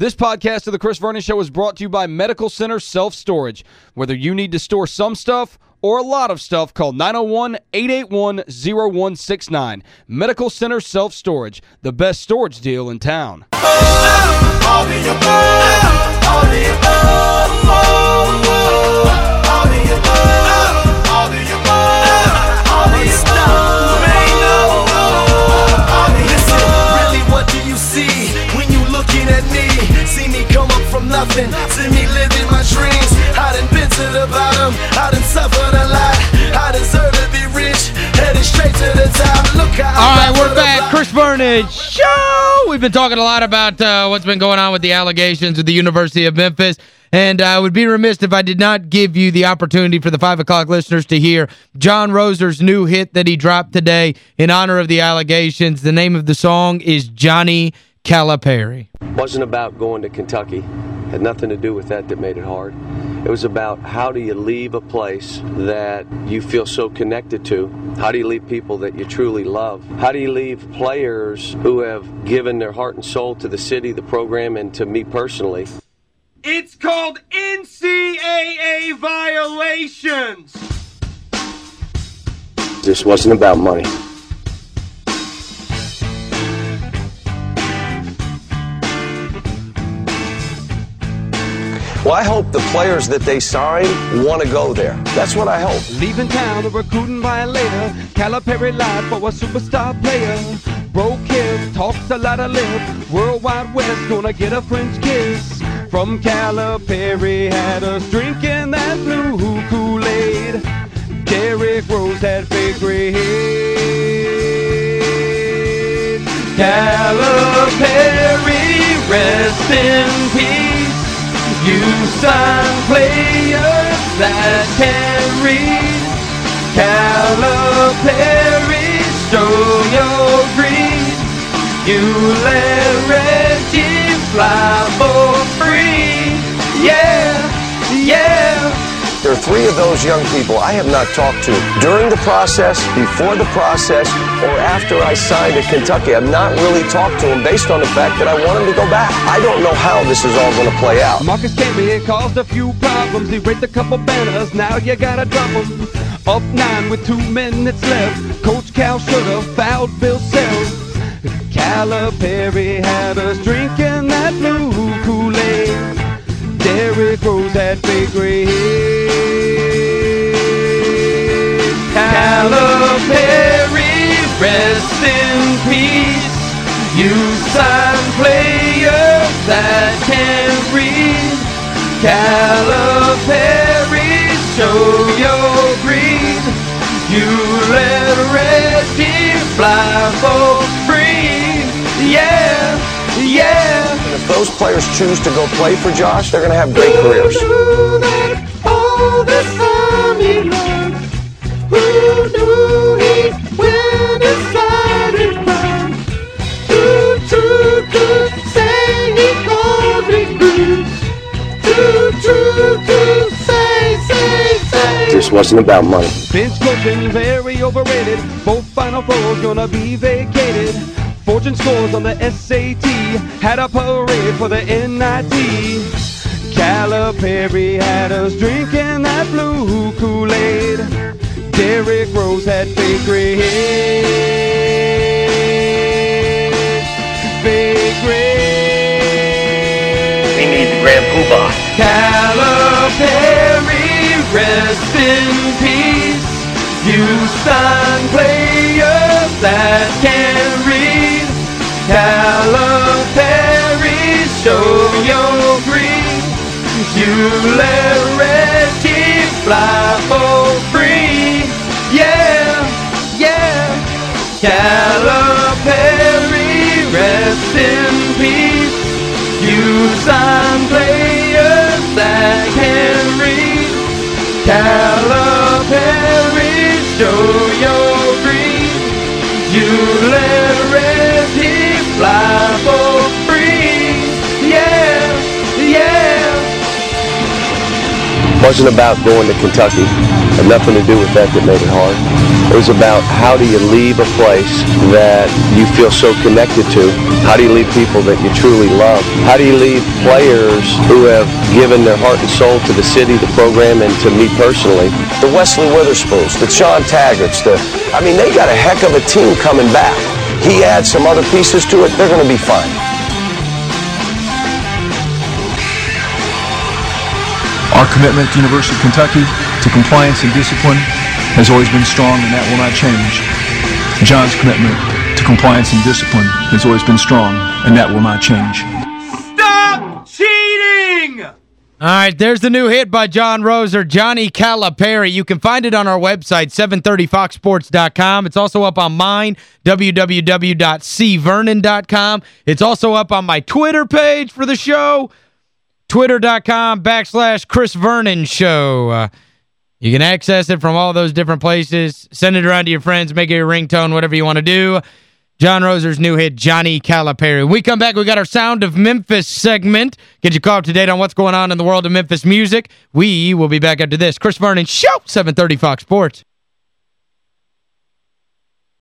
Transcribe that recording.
This podcast of The Chris Vernon Show is brought to you by Medical Center Self-Storage. Whether you need to store some stuff or a lot of stuff, call 901-881-0169. Medical Center Self-Storage, the best storage deal in town. Really, bottom, I done suffered a lot. I deserve to be rich, headed straight to the top. Look how All I right, got we're to the back. block. Chris Vernon Show. We've been talking a lot about uh, what's been going on with the allegations at the University of Memphis. And I would be remiss if I did not give you the opportunity for the 5 o'clock listeners to hear John Roser's new hit that he dropped today in honor of the allegations. The name of the song is Johnny Calipari. wasn't about going to Kentucky. Had nothing to do with that that made it hard. It was about how do you leave a place that you feel so connected to? How do you leave people that you truly love? How do you leave players who have given their heart and soul to the city, the program, and to me personally? It's called NCAA violations. This wasn't about money. Well, I hope the players that they sign want to go there. That's what I hope. Leaving town, a recruiting violator. Calipari lied for a superstar player. Broke hip, talks a lot of lip. World Wide Wes gonna get a French kiss. From Calipari, had us drinking that blue Kool-Aid. Derrick Rose had fake gray. Calipari, rest in peace. You sign players that can read. Calipari, greed. You let Reggie fly There are three of those young people I have not talked to during the process, before the process, or after I signed at Kentucky. I've not really talked to them based on the fact that I want them to go back. I don't know how this is all going to play out. Marcus Camby caused a few problems. He raised a couple banners. Now you gotta drop 'em. Up nine with two minutes left. Coach Cal should have fouled Bill Self. Calipari had us drinking that blue Kool-Aid. Derrick Rose had fake gray Calipari, rest in peace. You sign players that can read. Calipari, show your greed. You let Reggie fly for free. Yeah, yeah. And if those players choose to go play for Josh, they're going to have great careers. Who knew he'd true to say he called say, say, say. This wasn't about money. Bench coaching very overrated. Both Final Fours gonna be vacated. Fortune scores on the SAT. Had a parade for the NIT. Calipari had us drinking that blue Kool-Aid. Derrick Rose had fake gray hair. Fake. We need the Grand Poobah. Calipari, rest in peace. You sign players that can read. Calipari, show your greed. You let Reggie fly for free. Calipari, rest in peace. You sign players that can read. Calipari, show your greed. You let Reggie fly for free. Yeah, yeah. wasn't about going to Kentucky. Had nothing to do with that that made it hard. It was about how do you leave a place that you feel so connected to? How do you leave people that you truly love? How do you leave players who have given their heart and soul to the city, the program, and to me personally? The Wesley Witherspoons, the Shawn Taggarts, the I mean, they got a heck of a team coming back. He adds some other pieces to it, they're going to be fine. Our commitment to University of Kentucky to compliance and discipline has always been strong and that will not change. John's commitment to compliance and discipline has always been strong and that will not change. Stop cheating! All right, there's the new hit by John Roser, Johnny Calipari. You can find it on our website, 730foxsports.com. It's also up on mine, www.cvernon.com. It's also up on my Twitter page for the show, twitter.com backslash Chris Vernon Show. Uh, you can access it from all those different places. Send it around to your friends. Make it your ringtone, whatever you want to do. John Roser's new hit, Johnny Calipari. When we come back, we got our Sound of Memphis segment. Get you caught up to date on what's going on in the world of Memphis music. We will be back after this. Chris Vernon Show, 730 Fox Sports.